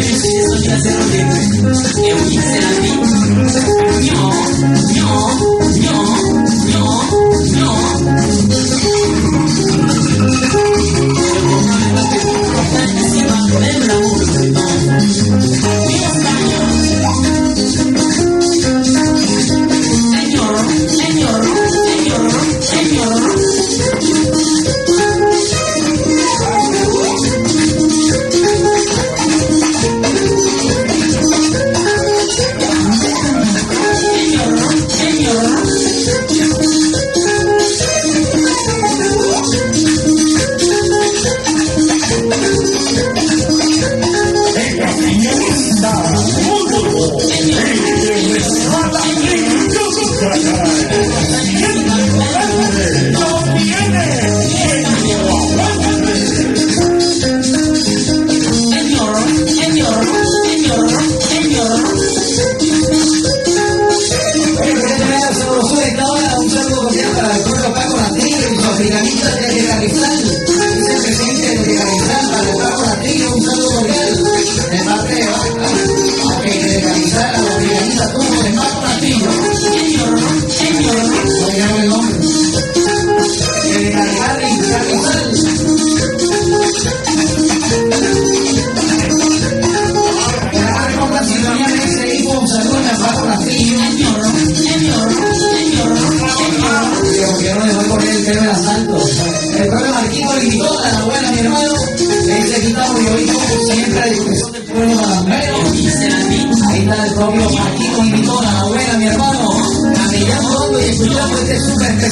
Eu trazer o será Arturo Paco Rodríguez, los de porque no le voy a poner el pelo en asalto. El propio Marquito le quitó a la abuela, mi hermano, le quitamos y hoy siempre a discusión del pueblo malandrero. Ahí está el propio Marquito invitó a la abuela, mi hermano, a Millán y escuchamos este super especial.